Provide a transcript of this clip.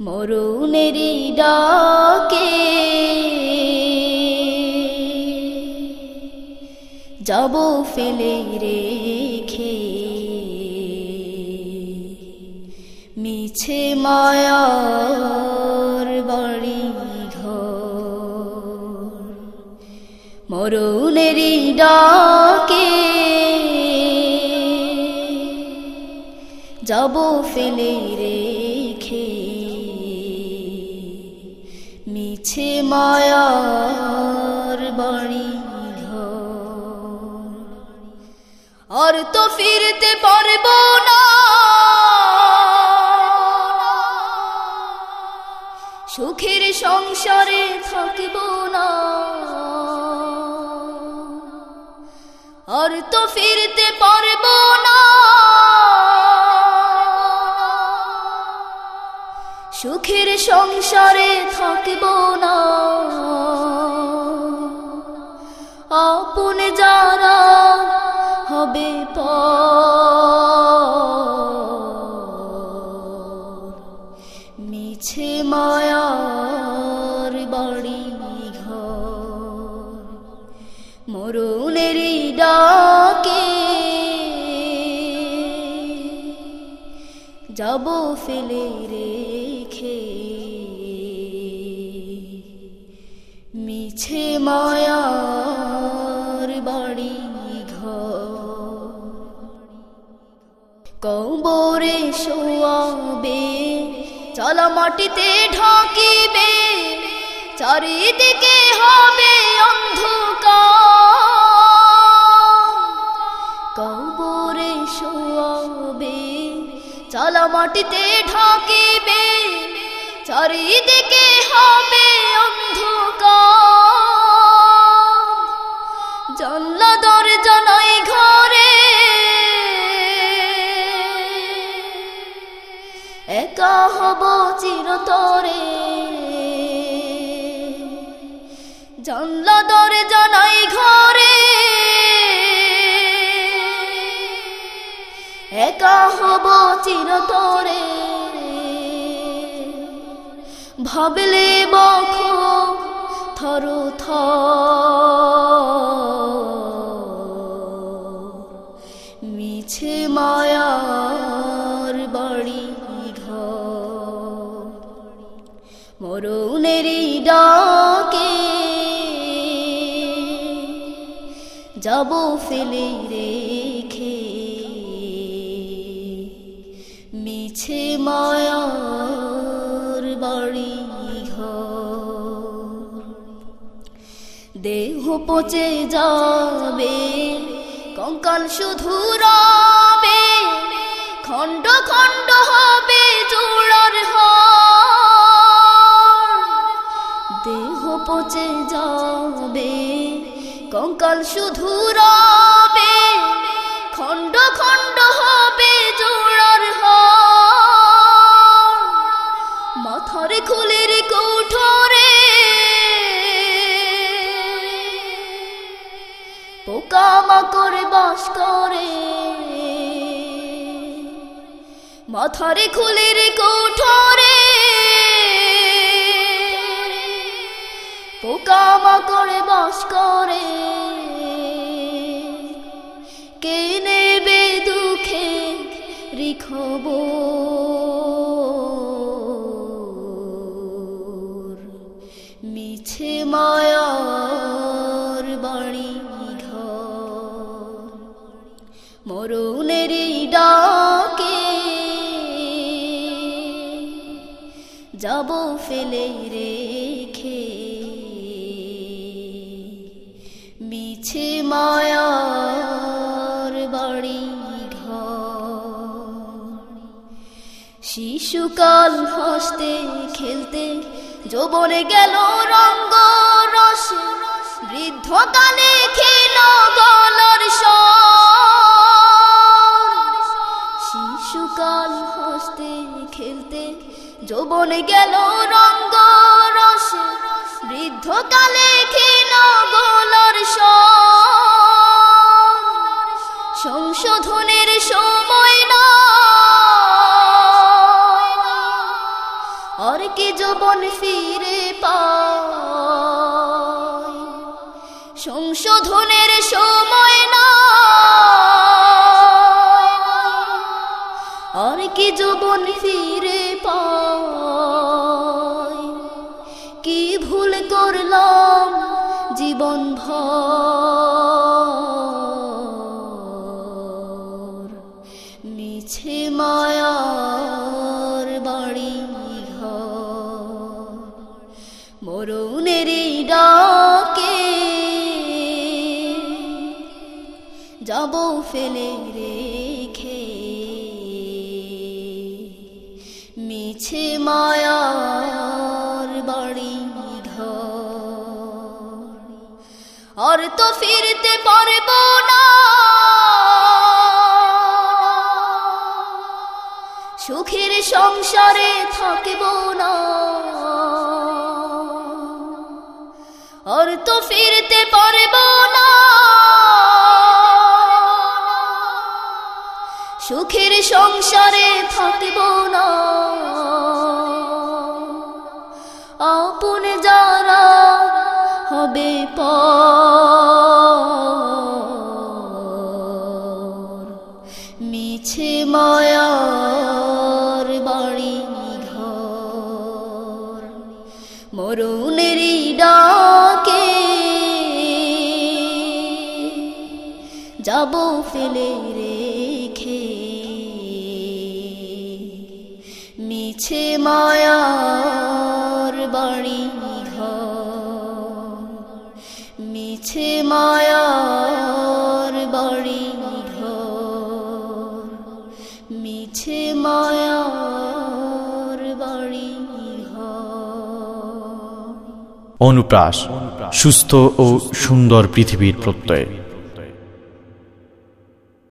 মরুনেরি ডাকে। যাব ফেলে রেখে। মিছে মায়ার বাড়ি ঘর। মরুনেরি ডাকে। যাব ফেলে আর তো ফিরতে পারব না। সুখের সংসারে থাকব না। আর তো ফিরতে পারব না। সুখের সংসারে থাকব না। হবে মিছে মায়ার বাড়ি ঘর। মরুনেরই ডাকে যাব ফেলে রেখে। মিছে মায়ার শোয়াবে। চলা মাটিতে ঢাকিবে, চারিদিকে হবে অন্ধকার। কবরে শোয়াবে, চলা মাটিতে ঢাকিবে, চারিদিকে হবে অন্ধকার। জানলা দরজা ঘরে একা হব চিরতরে। জানলা দরজা নাই ঘরে। একা হব চিরতরে। ভাবলে বখ, থর মিছে মায়ার মরুনেরি ডাকে। যাব ফেলে রেখে। মিছে মায়ার বাড়ি দেহ পচে যাবে, কঙ্কাল শুধু রবে। খণ্ড খণ্ড হবে, জোড়ার হাড় পচে যাবে, কঙ্কাল শুধু রবে, খণ্ড খণ্ড হবে জোড়ার মাথার খুলের কৌঠরে পোকামাকড় বাস করে। মাথারে খুলের কৌঠরে পোকামাকড় বাস করে। কে নেবে দুঃখে রিখব মিছে মায়ার বাড়ি ঘর। মরুনেরি ডাকে যাব ফেলে রেখে। মায়ার বাড়ি শিশুকাল হাসতে খেলতে যৌবনে গেল রঙ্গ রস। বৃদ্ধকালে খেল গলার শিশুকাল হাসতে খেলতে যৌবনে গেল রঙ্গ রস। বৃদ্ধকালে খেল গলার সংশোধনের সময় না যৌবন ফিরে সংশোধনের সময় না কি যৌবন ফিরে ফেলে রেখে মিছে মায়ার বাড়ি ঘর আর তো ফিরতে পারব না। সুখের সংসারে থাকব না। আর তো ফিরতে পারব না। সুখের সংসারে থাকব না। আপন যারা হবে মিছে মায়ার বাড়ি ঘর। মরুনের ডাকে যাব ফেলে মিছে মায়ার বাড়ি ঘর। মিছে মায়ার বাড়ি মিছে মায়ার বাড়ি ঘর। অনুপ্রাস, সুস্থ ও সুন্দর পৃথিবীর প্রত্যয়।